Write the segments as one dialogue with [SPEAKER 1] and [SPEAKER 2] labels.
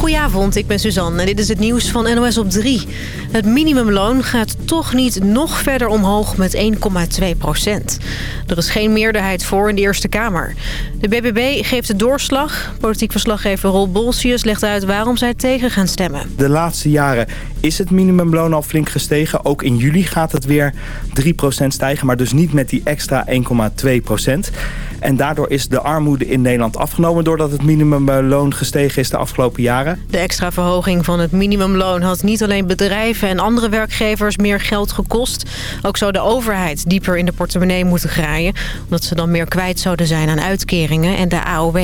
[SPEAKER 1] Goedenavond, ik ben Suzanne en dit is het nieuws van NOS op 3. Het minimumloon gaat toch niet nog verder omhoog met 1,2 procent. Er is geen meerderheid voor in de Eerste Kamer. De BBB geeft de doorslag. Politiek verslaggever Roel Bolsius legt uit waarom zij tegen gaan stemmen.
[SPEAKER 2] De laatste jaren is het minimumloon al flink gestegen. Ook in juli gaat het weer 3 procent stijgen, maar dus niet met die extra 1,2 procent. En daardoor is de armoede in Nederland afgenomen... doordat het minimumloon gestegen is de afgelopen jaren.
[SPEAKER 1] De extra verhoging van het minimumloon had niet alleen bedrijven en andere werkgevers meer geld gekost. Ook zou de overheid dieper in de portemonnee moeten graaien... omdat ze dan meer kwijt zouden zijn aan uitkeringen en de AOW.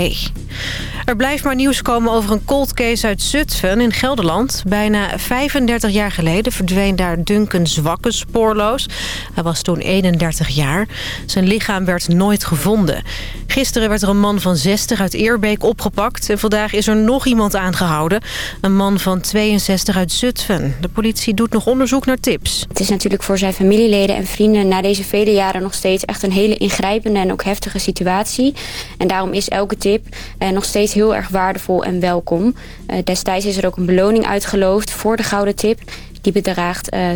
[SPEAKER 1] Er blijft maar nieuws komen over een cold case uit Zutphen in Gelderland. Bijna 35 jaar geleden verdween daar Duncan Zwakke spoorloos. Hij was toen 31 jaar. Zijn lichaam werd nooit gevonden. Gisteren werd er een man van 60 uit Eerbeek opgepakt. En vandaag is er nog iemand aangehouden. Een man van 62 uit Zutphen. De politie doet nog onderzoek naar tips.
[SPEAKER 3] Het is natuurlijk voor zijn familieleden en vrienden... na deze vele jaren nog steeds echt een hele ingrijpende en ook heftige situatie. En daarom is elke tip eh, nog steeds heel erg waardevol en welkom. Eh, destijds is er ook een beloning uitgeloofd voor de gouden tip... Die bedraagt uh,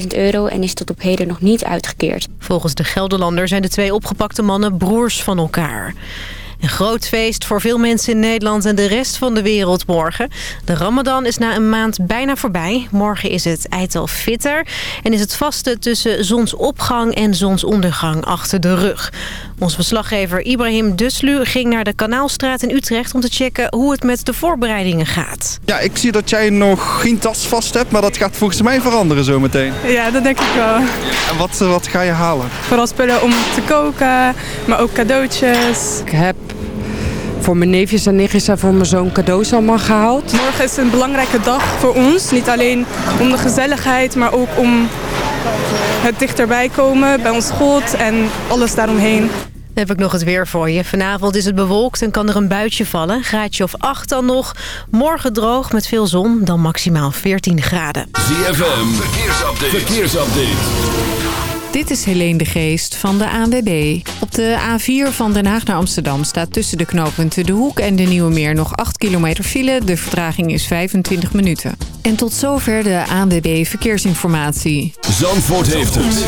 [SPEAKER 3] 15.000 euro en is tot op heden nog niet uitgekeerd.
[SPEAKER 1] Volgens de Gelderlander zijn de twee opgepakte mannen broers van elkaar. Een groot feest voor veel mensen in Nederland en de rest van de wereld morgen. De ramadan is na een maand bijna voorbij. Morgen is het eitel fitter en is het vaste tussen zonsopgang en zonsondergang achter de rug. Onze verslaggever Ibrahim Duslu ging naar de Kanaalstraat in Utrecht... om te checken hoe het met de voorbereidingen gaat.
[SPEAKER 4] Ja, ik zie dat jij nog geen tas vast hebt, maar dat gaat volgens mij veranderen zometeen.
[SPEAKER 5] Ja, dat denk ik wel.
[SPEAKER 4] En wat, wat ga je halen?
[SPEAKER 5] Vooral spullen om te koken, maar ook cadeautjes.
[SPEAKER 6] Ik heb voor mijn neefjes en nichtjes en voor mijn zoon cadeaus allemaal gehaald.
[SPEAKER 5] Morgen is een belangrijke dag voor ons. Niet alleen om de gezelligheid, maar ook om het dichterbij komen bij ons God en alles daaromheen.
[SPEAKER 1] Dan heb ik nog het weer voor je. Vanavond is het bewolkt en kan er een buitje vallen. Graadje of 8 dan nog. Morgen droog met veel zon, dan maximaal 14 graden.
[SPEAKER 7] ZFM, verkeersupdate. verkeersupdate.
[SPEAKER 8] Dit is Helene de Geest van de ANWB. Op de A4 van Den Haag naar Amsterdam staat tussen de knooppunten De Hoek en de Nieuwe Meer nog 8 kilometer file. De vertraging is 25 minuten. En tot zover de ANWB Verkeersinformatie.
[SPEAKER 7] Zandvoort heeft het.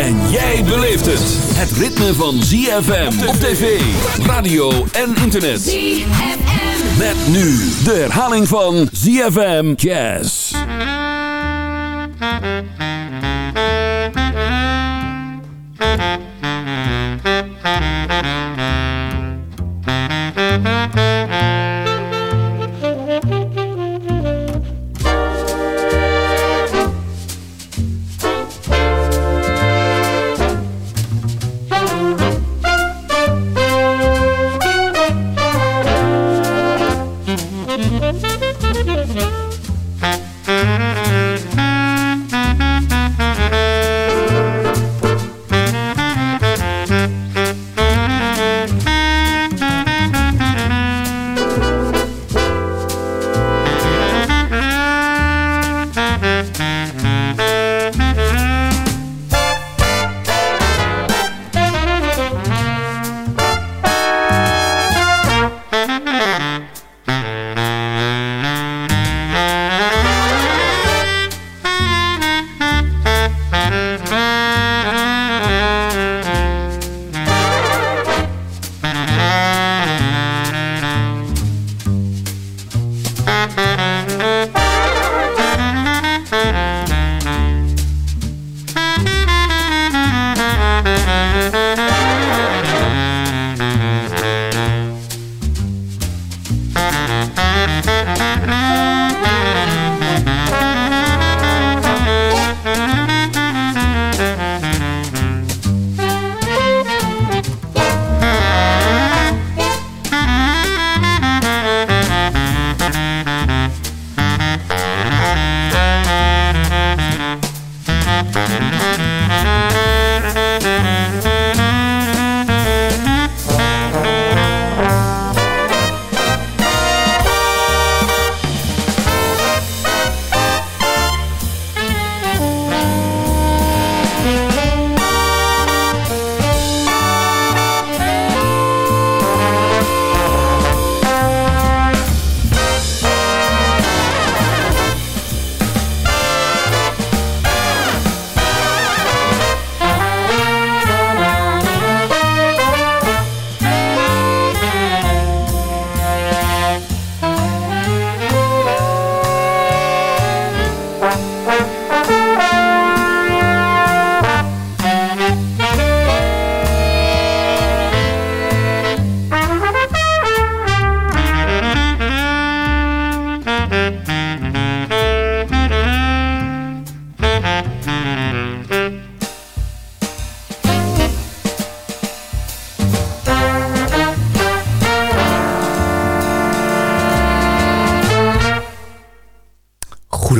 [SPEAKER 7] En jij beleeft het. Het ritme van ZFM op tv, radio en internet. ZFM. Met nu de herhaling van ZFM Jazz.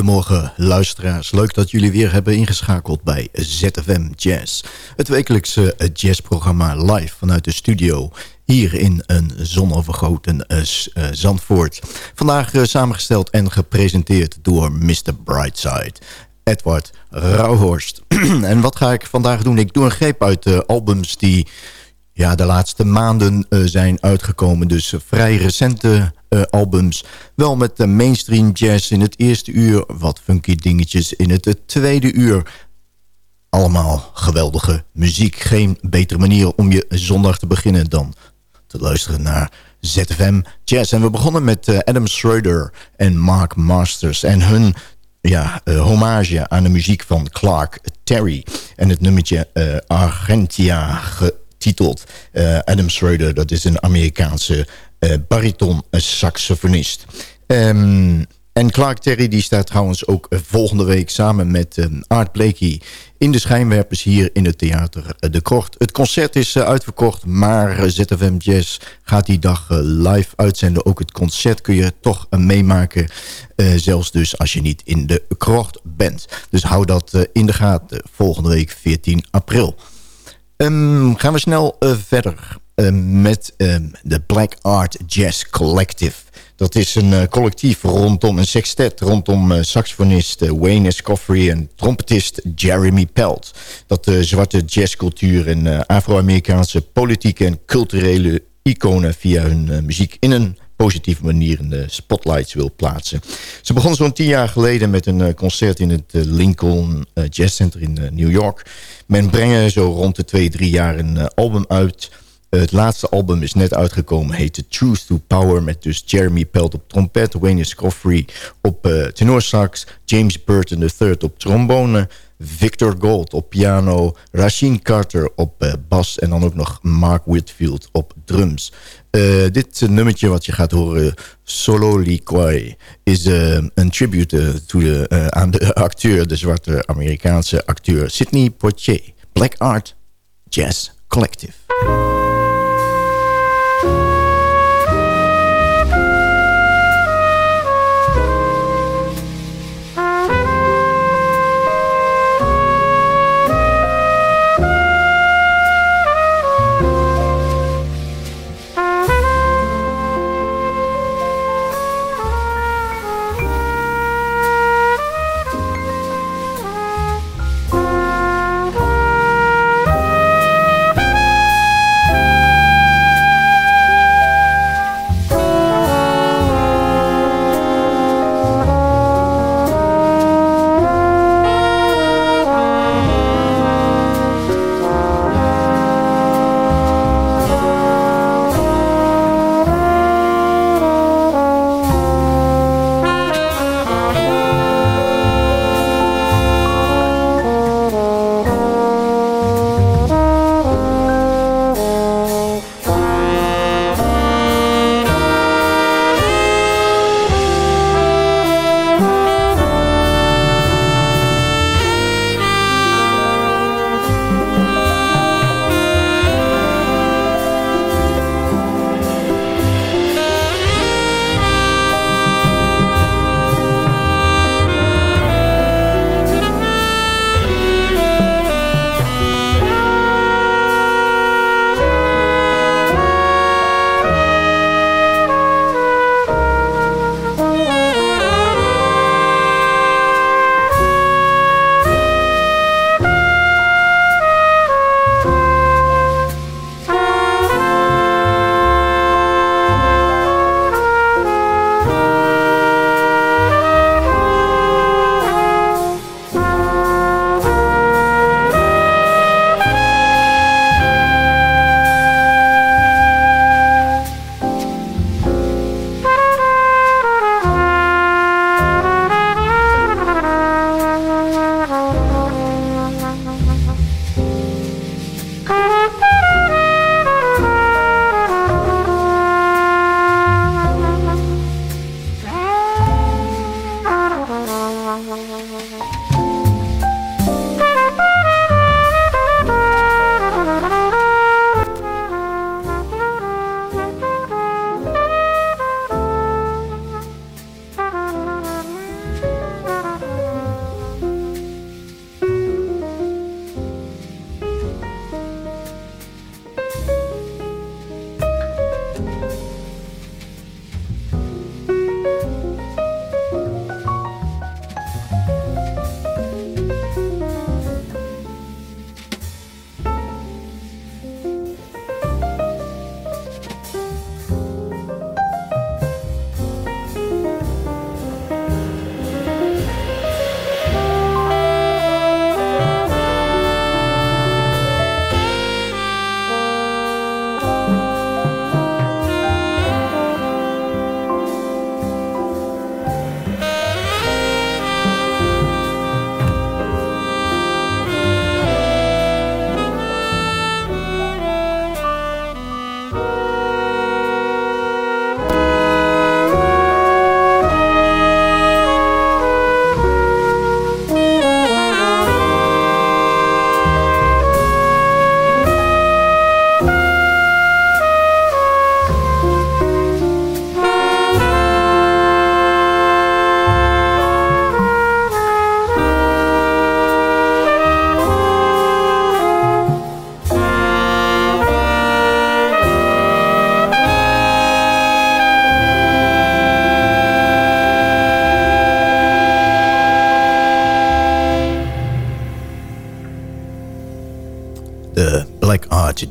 [SPEAKER 9] Goedemorgen luisteraars. Leuk dat jullie weer hebben ingeschakeld bij ZFM Jazz. Het wekelijkse jazzprogramma live vanuit de studio hier in een zonovergoten uh, Zandvoort. Vandaag samengesteld en gepresenteerd door Mr. Brightside. Edward Rauhorst. en wat ga ik vandaag doen? Ik doe een greep uit de albums die ja, de laatste maanden uh, zijn uitgekomen. Dus vrij recente uh, albums. Wel met de mainstream jazz in het eerste uur. Wat funky dingetjes in het tweede uur. Allemaal geweldige muziek. Geen betere manier om je zondag te beginnen dan te luisteren naar ZFM Jazz. En we begonnen met Adam Schroeder en Mark Masters. En hun ja, hommage aan de muziek van Clark Terry. En het nummertje uh, Argentia getiteld. Adam Schroeder, dat is een Amerikaanse bariton saxofonist. Um, en Clark Terry die staat trouwens ook volgende week samen met Art Blakey in de schijnwerpers hier in het theater De Kort. Het concert is uitverkocht, maar ZFM Jazz gaat die dag live uitzenden. Ook het concert kun je toch meemaken, zelfs dus als je niet in de Kort bent. Dus hou dat in de gaten, volgende week 14 april. Um, gaan we snel verder met um, de Black Art Jazz Collective. Dat is een uh, collectief rondom een sextet... rondom uh, saxofonist Wayne Escoffery en trompetist Jeremy Pelt. Dat de zwarte jazzcultuur en Afro-Amerikaanse politieke en culturele iconen... via hun muziek in een positieve manier in de spotlights wil plaatsen. Ze begonnen zo'n tien jaar geleden met een concert in het Lincoln Jazz Center in New York. Men brengt zo rond de twee, drie jaar een album uit... Het laatste album is net uitgekomen, heet The Truth to Power... met dus Jeremy Pelt op trompet, Wayne Scoffrey op tenorsax... James Burton III op trombone... Victor Gold op piano, Rasheen Carter op bas... en dan ook nog Mark Whitfield op drums. Uh, dit nummertje wat je gaat horen, Solo Liquai... is een tribute de, aan de acteur, de zwarte Amerikaanse acteur... Sidney Poitier, Black Art Jazz Collective.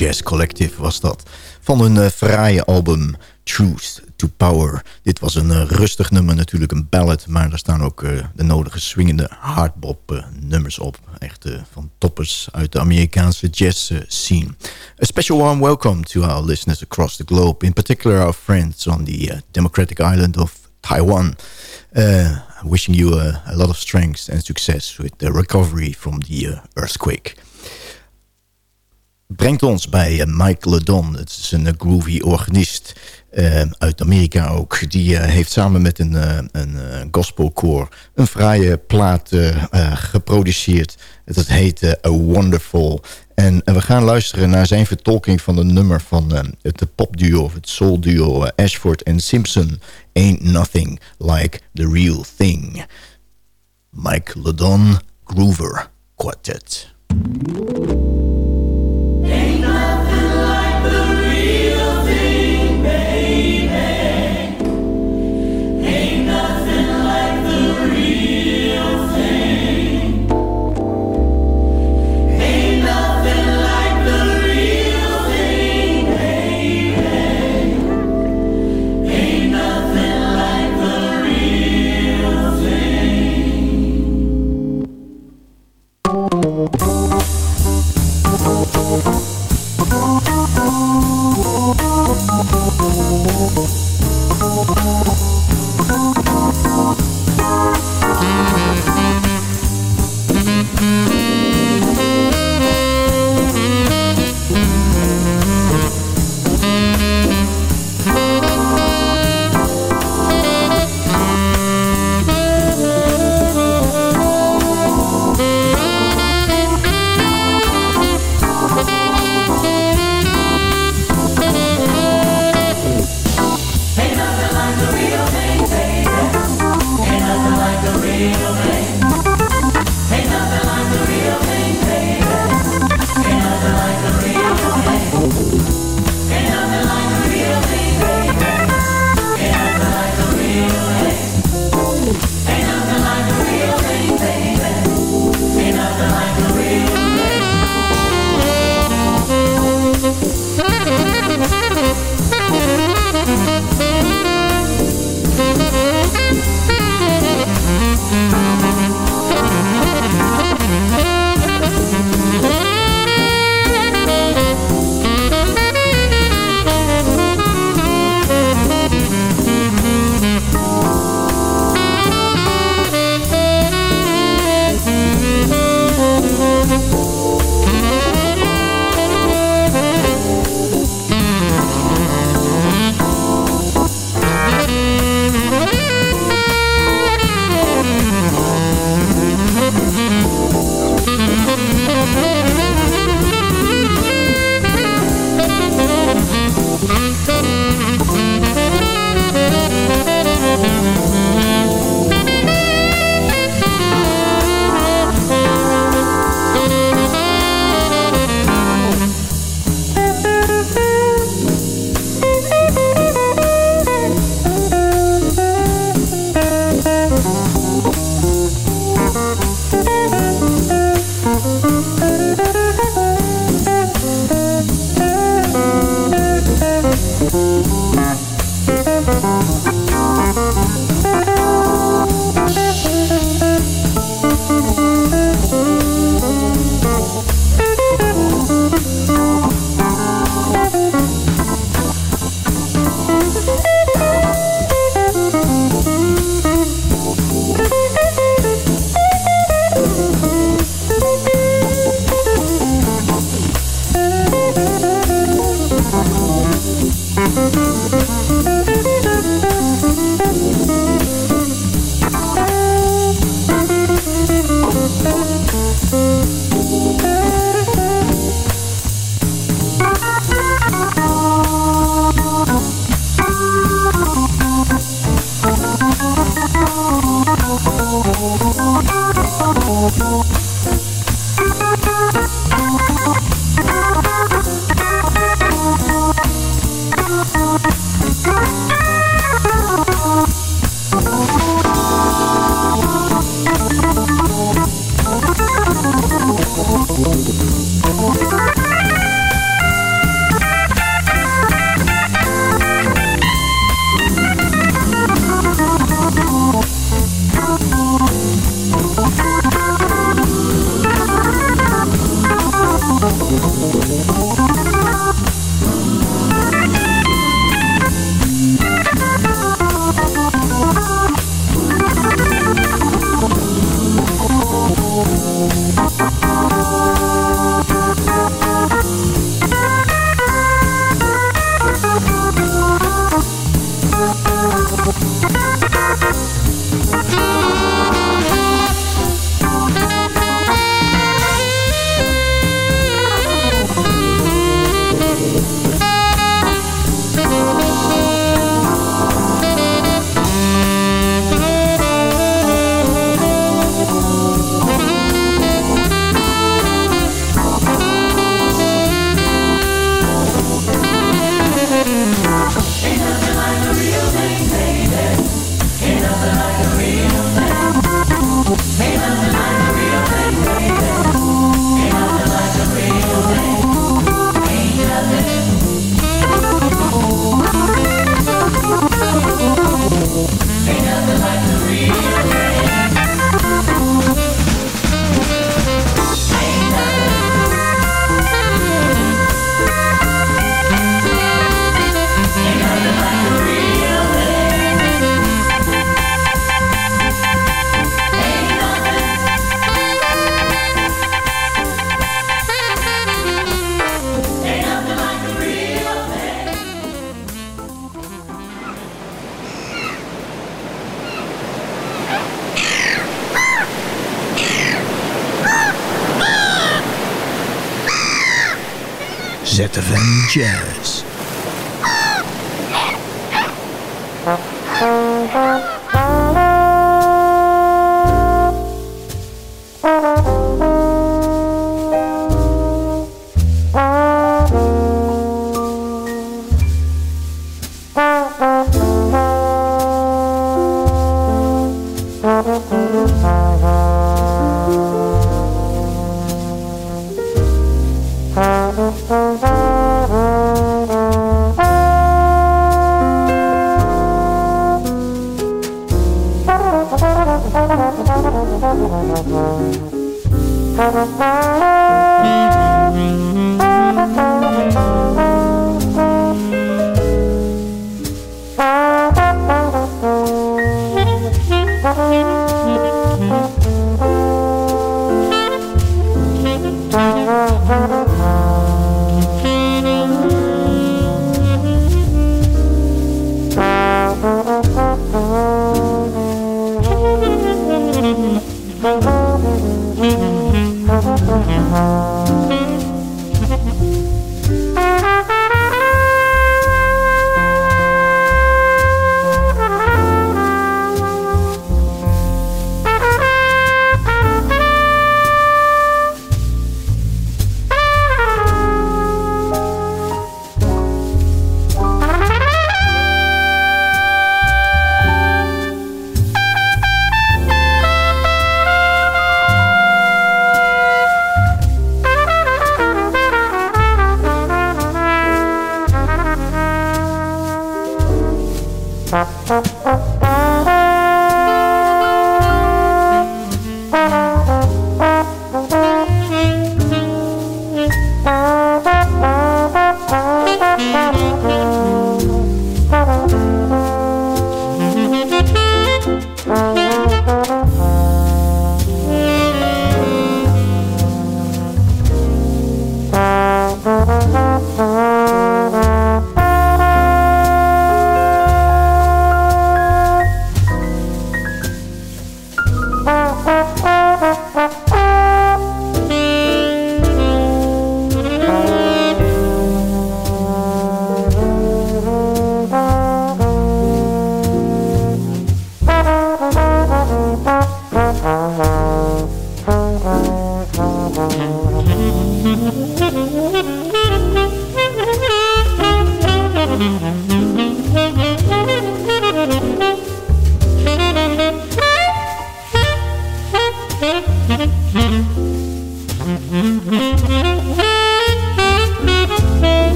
[SPEAKER 9] Jazz Collective was dat. Van hun uh, fraaie album Truth to Power. Dit was een uh, rustig nummer, natuurlijk een ballad... maar daar staan ook uh, de nodige swingende hardbop nummers op. Echt van toppers uit de Amerikaanse jazz scene. A special warm welcome to our listeners across the globe. In particular our friends on the democratic island of Taiwan. wishing you a, lot of strength and success with the recovery from the earthquake brengt ons bij uh, Mike Ledon. Het is een uh, groovy organist uh, uit Amerika ook. Die heeft samen met een, een gospelkoor een fraaie plaat geproduceerd. Het heet A Wonderful. En, en, we gaan luisteren naar zijn vertolking van de nummer van het popduo of het soulduo Ashford en Simpson. Ain't Nothing Like The Real Thing. Mike Ledon Groover Quartet. ZFM Jazz.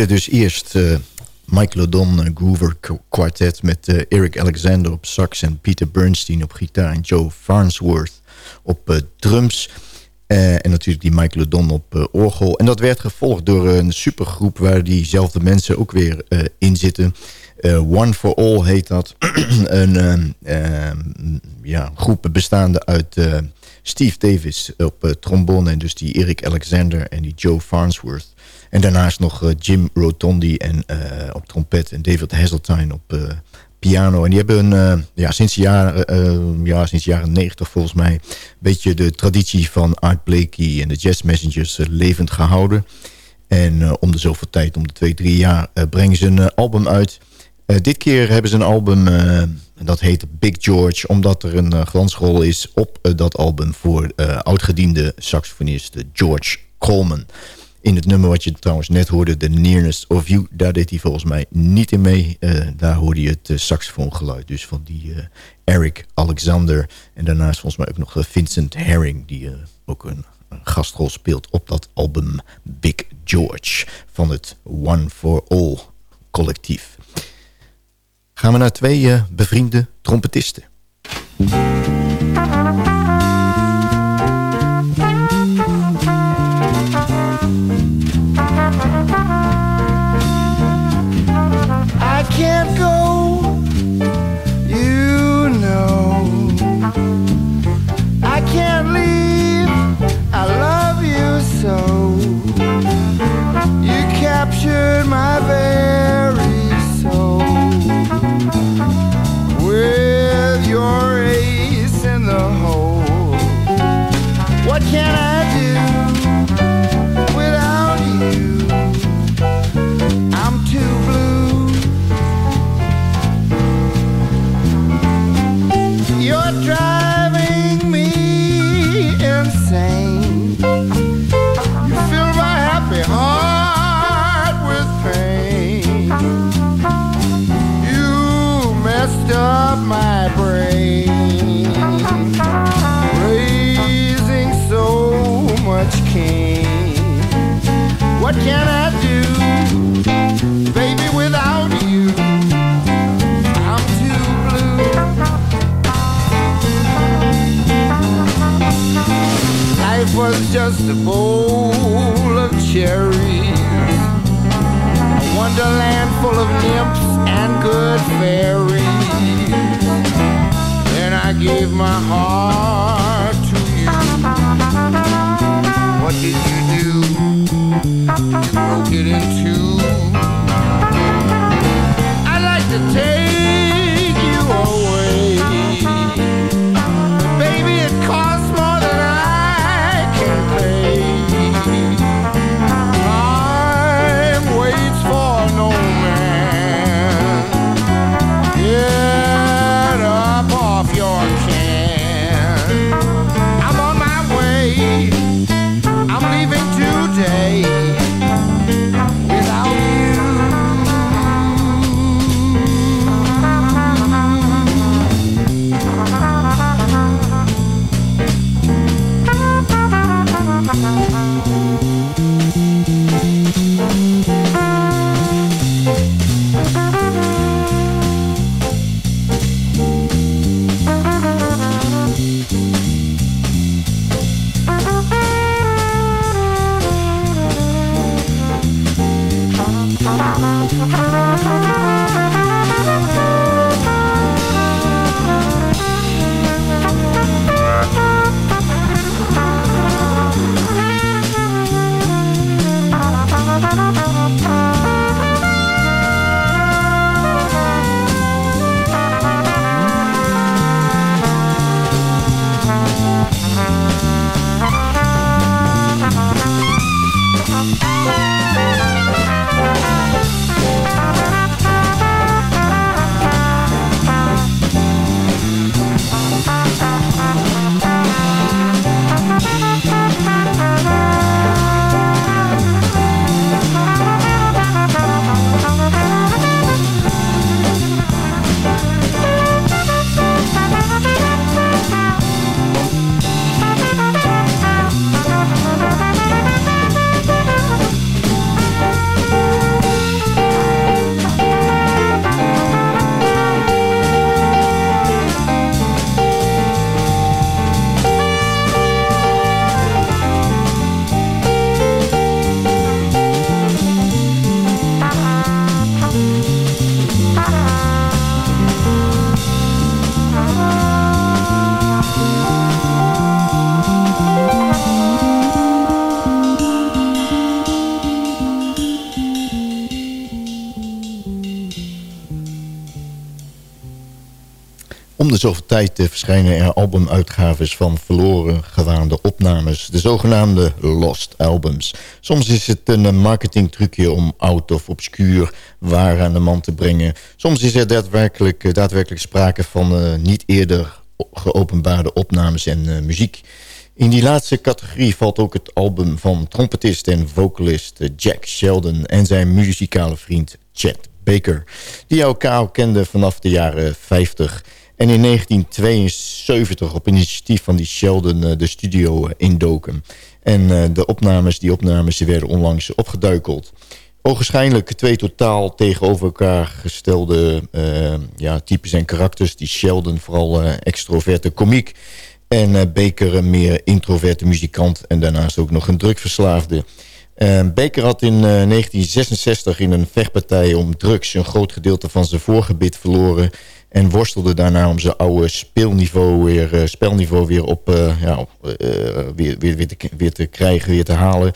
[SPEAKER 9] Hoorde dus eerst uh, Mike Lodon Groover Quartet... met Eric Alexander op sax en Peter Bernstein op gitaar... en Joe Farnsworth op drums... en natuurlijk die Mike Lodon op orgel. En dat werd gevolgd door een supergroep... waar diezelfde mensen ook weer in zitten... One for All heet dat. een ja, groep bestaande uit Steve Davis op trombone... en dus die Eric Alexander en die Joe Farnsworth... En daarnaast nog eh, Jim Rotondi en, eh, op trompet en David Hasseltine op eh, piano. En die hebben ja, sinds, de jaren, ja, sinds jaren 90 volgens mij... een beetje de traditie van Art Blakey en de Jazz Messengers levend gehouden. En om de zoveel tijd, om de twee, drie jaar, brengen ze een album uit... dit keer hebben ze een album, dat heet Big George... omdat er een glansrol is op dat album voor oudgediende saxofonist George Coleman... In het nummer wat je trouwens net hoorde, The Nearness of You... daar deed hij volgens mij niet in mee. Uh, daar hoorde je het uh, saxofoongeluid dus van die uh, Eric Alexander. En daarnaast volgens mij ook nog Vincent Herring... die ook een, een, gastrol speelt op dat album Big George... van het One for All collectief. Gaan we naar twee bevriende trompetisten.
[SPEAKER 10] Just a bowl of cherries, a wonderland full of nymphs and good fairies. Then I gave my heart to you. What did you broke it in two. I'd like to take
[SPEAKER 9] zoveel tijd verschijnen er albumuitgaves van verloren gewaande opnames. De zogenaamde Lost Albums. Soms is het een marketingtrucje om oud of obscuur waar aan de man te brengen. Soms is er daadwerkelijk, daadwerkelijk sprake van uh, niet eerder geopenbaarde opnames en uh, muziek. In die laatste categorie valt ook het album van trompetist en vocalist Jack Sheldon... en zijn muzikale vriend Chet Baker... die elkaar kenden vanaf de jaren 50... En in 1972 op initiatief van die Sheldon de studio indoken. En de opnames, die opnames die werden onlangs opgeduikeld. Ogenschijnlijk twee totaal tegenover elkaar gestelde ja, types en karakters. Die Sheldon vooral uh, extroverte komiek. En uh, Baker een meer introverte muzikant. En daarnaast ook nog een drugverslaafde. Baker had in 1966 in een vechtpartij om drugs... een groot gedeelte van zijn voorgebit verloren... En worstelde daarna om zijn oude speelniveau weer, spelniveau weer op ja, weer, weer, weer, te, weer te krijgen, weer te halen.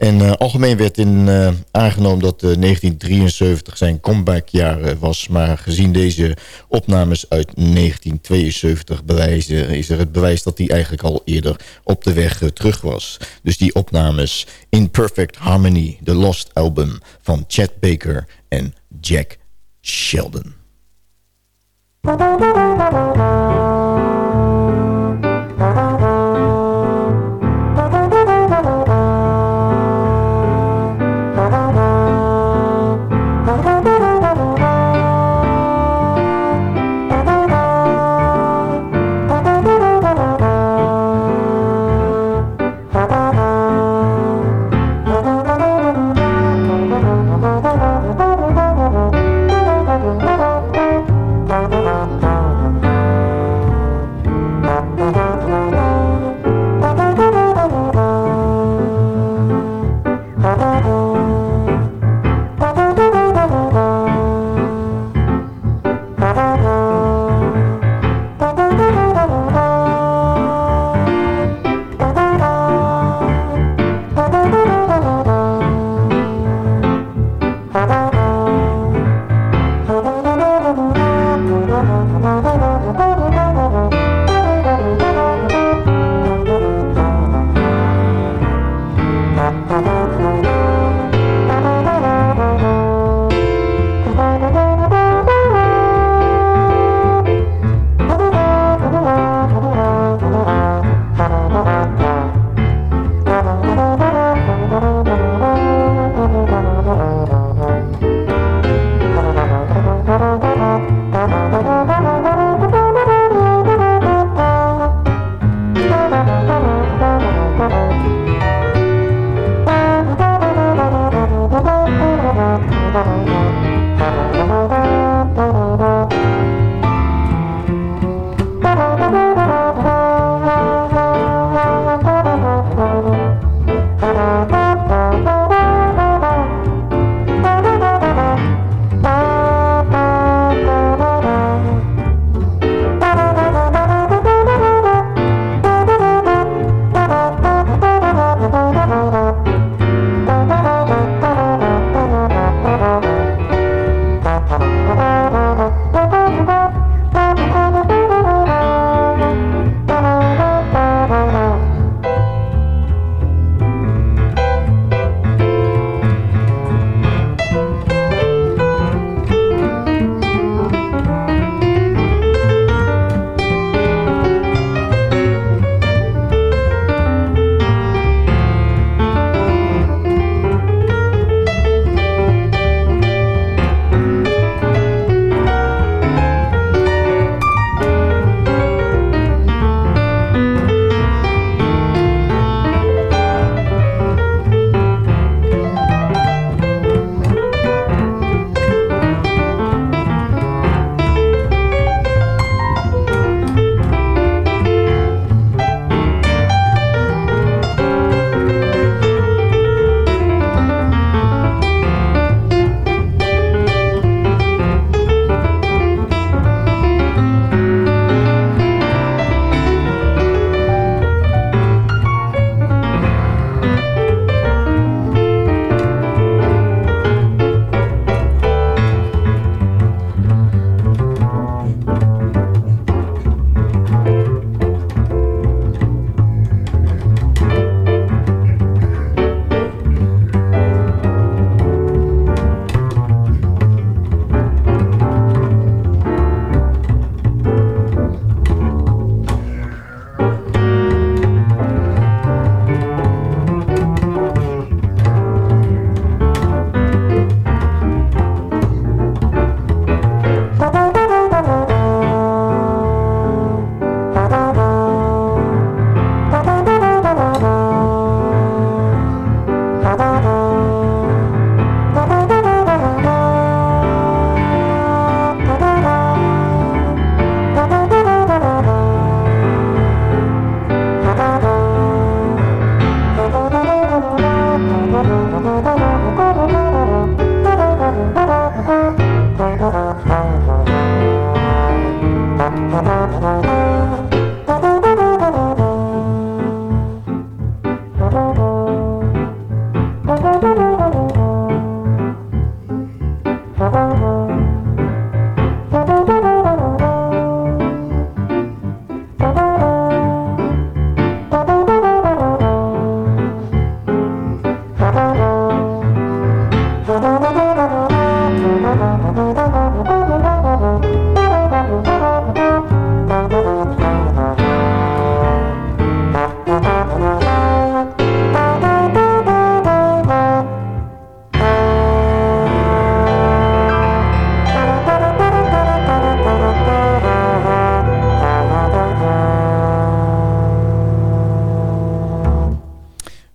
[SPEAKER 9] En algemeen werd in, aangenomen dat uh, 1973 zijn comebackjaar was. Maar gezien deze opnames uit 1972 bewijzen, is er het bewijs dat hij eigenlijk al eerder op de weg terug was. Dus die opnames In Perfect Harmony, The Lost Album van Chet Baker en Jack Sheldon. なななななな。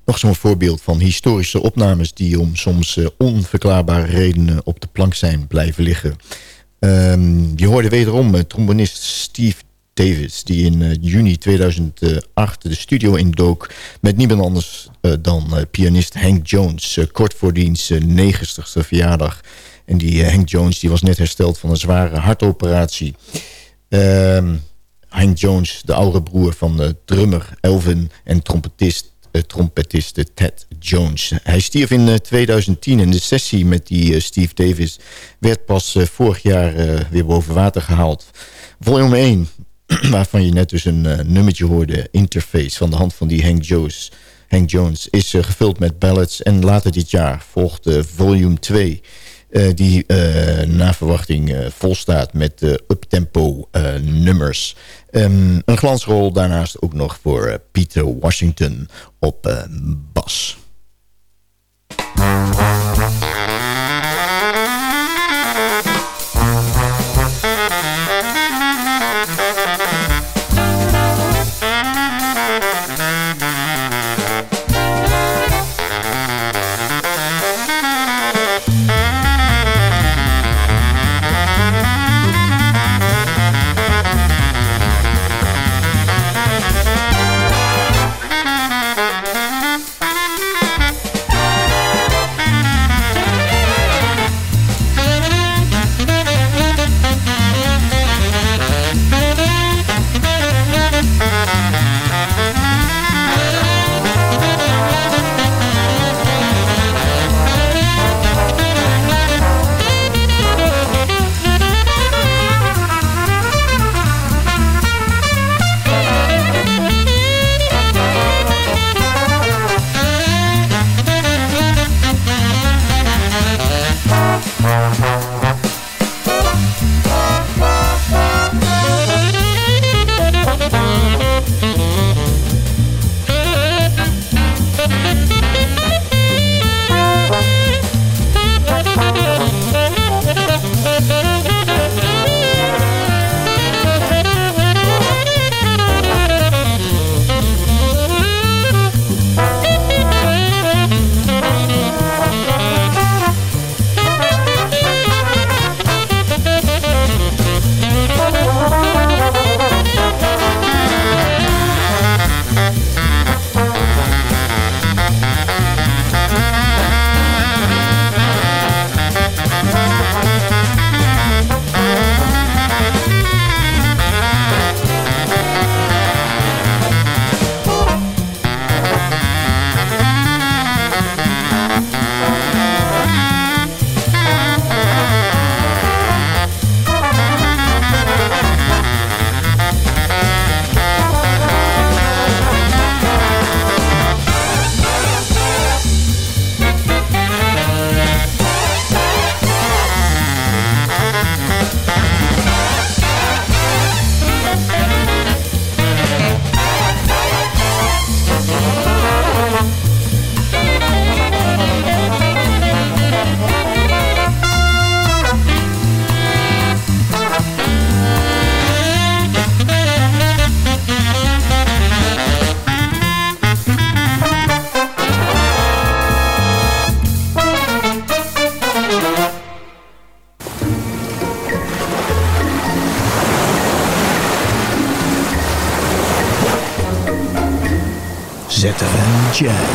[SPEAKER 9] Nog zo'n voorbeeld van historische opnames... die om soms eh, onverklaarbare redenen op de plank zijn blijven liggen. Ehm, je hoorde wederom uh, trombonist Steve Davis... die in eh, juni 2008 de studio indook... met niemand anders dan pianist Hank Jones... kort voor diens 90ste verjaardag. En die Hank Jones die was net hersteld van een zware hartoperatie... Ehm, Hank Jones, de oude broer van de drummer Elvin en trompetist trompetist Ted Jones. Hij stierf in 2010 en de sessie met die eh, Steve Davis werd pas eh, vorig jaar eh, weer boven water gehaald. Volume 1, waarvan je net dus een nummertje hoorde, Interface, van de hand van die Hank Jones, Hank Jones is gevuld met ballads. En later dit jaar volgt volume 2... die uh, na verwachting uh, volstaat met uptempo nummers. Um, een glansrol daarnaast ook nog voor Peter Washington op bas. ZFM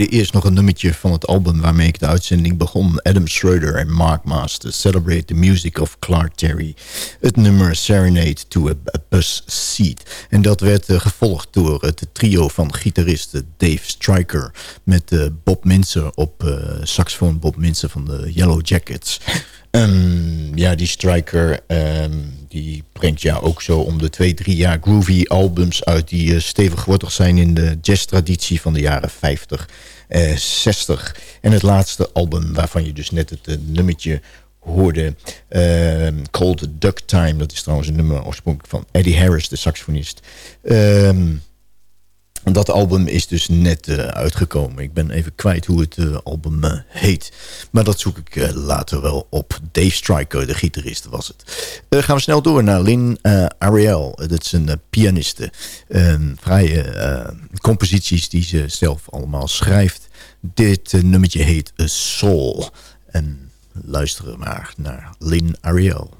[SPEAKER 9] draaide eerst nog een nummertje van het album waarmee ik de uitzending begon. Adam Schroeder en Mark Master Celebrate the Music of Clark Terry. Het nummer Serenade to a, Bus Seat. En dat werd uh, gevolgd door het trio van gitaristen Dave Stryker... met uh, Bob Minzer op uh, saxofoon Bob Minzer van de Yellow Jackets... Um, ja, die Striker um, die brengt ja ook zo om de twee, drie jaar groovy albums uit... die uh, stevig wortelig zijn in de jazz-traditie van de jaren 50, uh, 60. En het laatste album waarvan je dus net het uh, nummertje hoorde... Uh, Cold Duck Time, dat is trouwens een nummer oorspronkelijk van Eddie Harris, de saxofonist... Um, dat album is dus net uh, uitgekomen. Ik ben even kwijt hoe het uh, album uh, heet. Maar dat zoek ik later wel op. Dave Stryker, de gitarist, was het. gaan we snel door naar Lynn Ariel. Dat is een pianiste. vrije composities die ze zelf allemaal schrijft. Dit nummertje heet A Soul. En luisteren maar naar Lynn Ariel.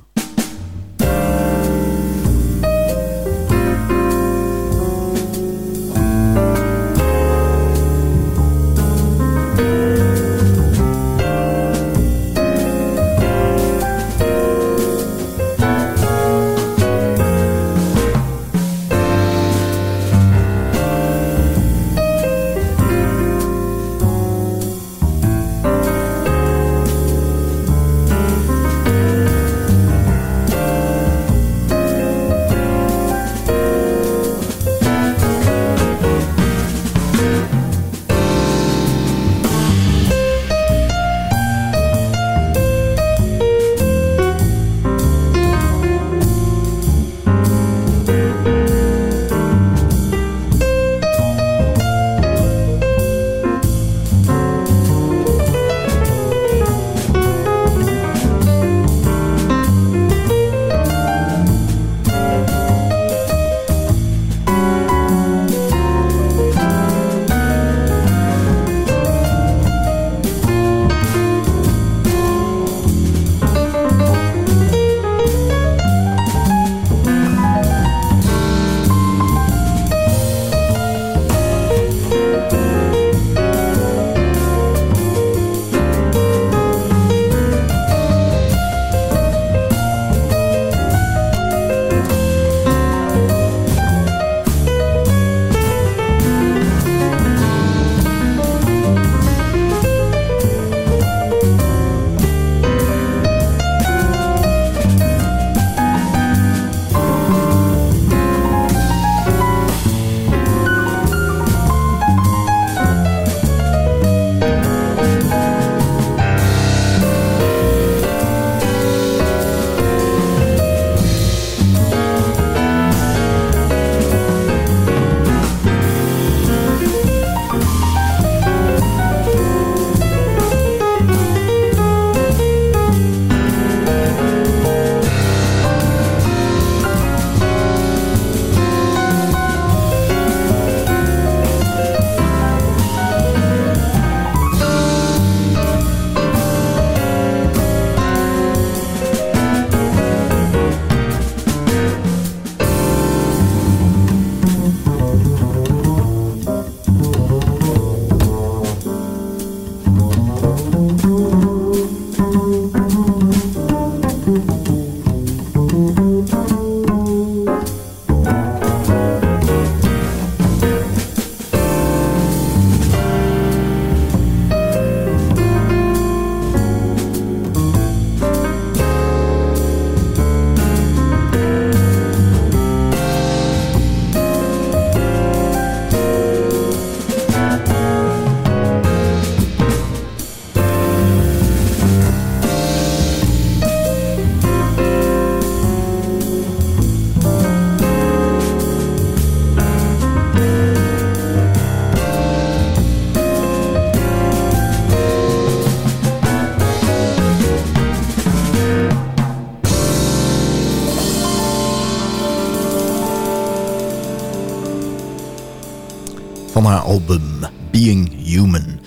[SPEAKER 9] Album Being Human.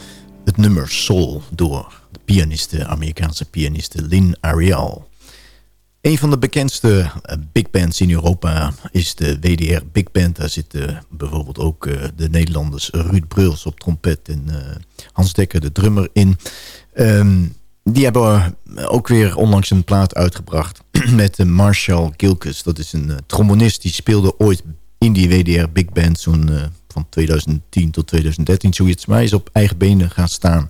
[SPEAKER 9] Het nummer Soul door de pianiste, Amerikaanse pianiste Lynn Ariel. Een van de bekendste eh, big bands in Europa is de WDR Big Band. Daar zitten bijvoorbeeld ook eh, de Nederlanders Ruud Bruls op trompet en eh, Hans Dekker, de drummer, in. Ehm, die hebben ook weer onlangs een plaat uitgebracht met Marshall Gilkes. Dat is een trombonist die speelde ooit in die WDR Big Band zo'n van 2010 tot 2013 zoiets. Maar is op eigen benen gaan staan.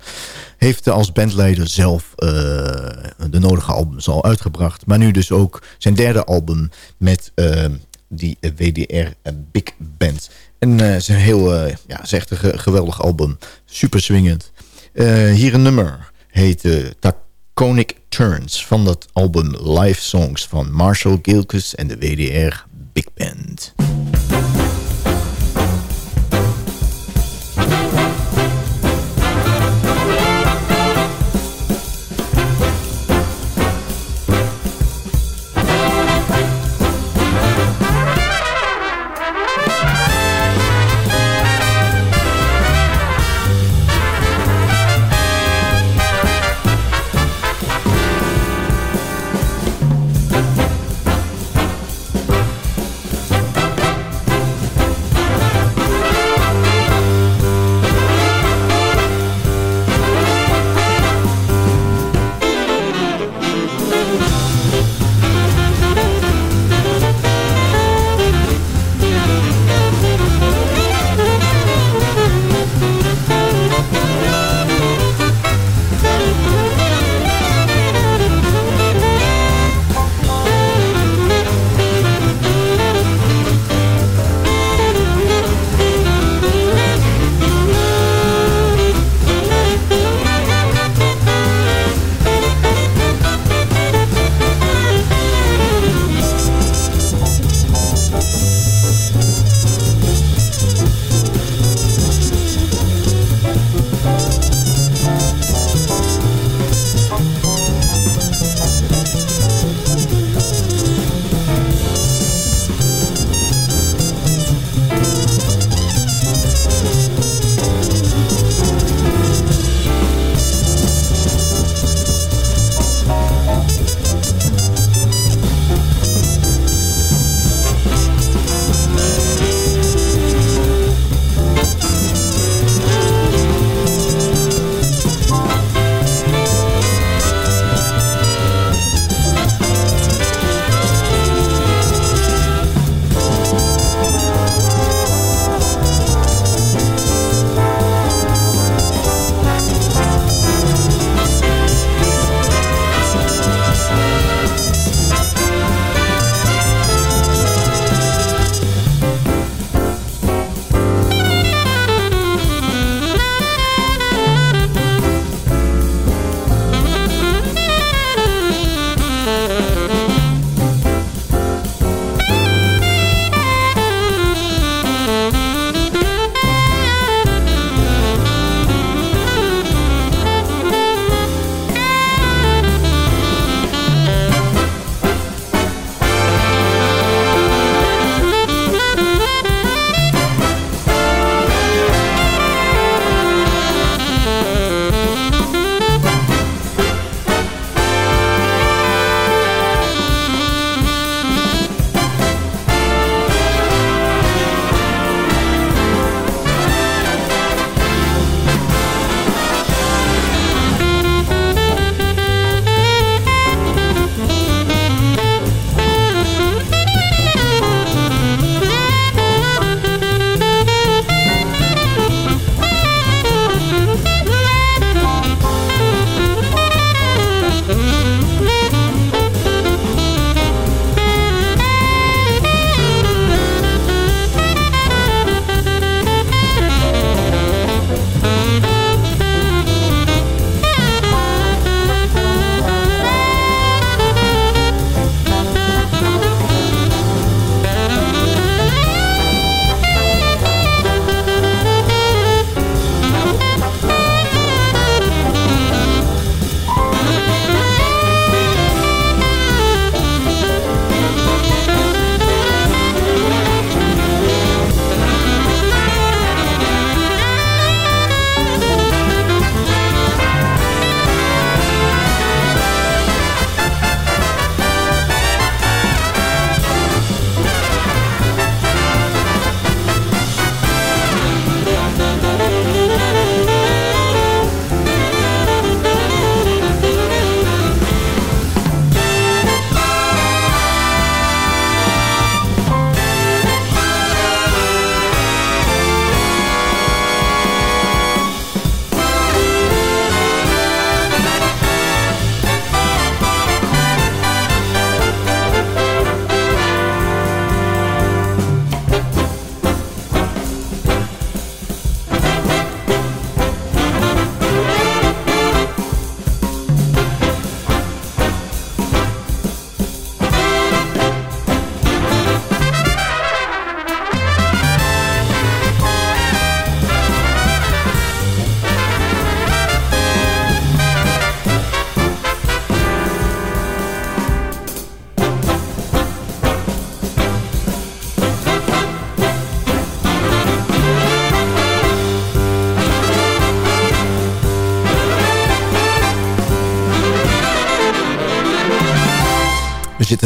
[SPEAKER 9] Heeft als bandleider zelf de nodige albums al uitgebracht. Maar nu dus ook zijn derde album met die WDR Big Band. En is een heel, ja, is een geweldig album. Super swingend. hier een nummer heet uh, Taconic Turns van dat album Live Songs van Marshall Gilkes en de WDR Big Band.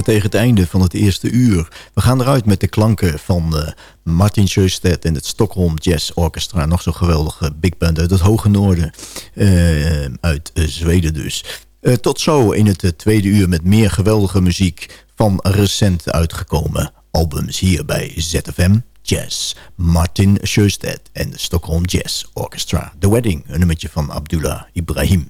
[SPEAKER 9] Tegen het einde van het eerste uur. We gaan eruit met de klanken van uh, Martin Sjöstedt en het Stockholm Jazz Orchestra. Nog zo'n geweldige big band uit het hoge noorden. Uh, uit Zweden dus. tot zo in het tweede uur met meer geweldige muziek van recent uitgekomen albums hier bij ZFM Jazz. Martin Sjöstedt en de Stockholm Jazz Orchestra. The Wedding, een nummertje van Abdullah Ibrahim.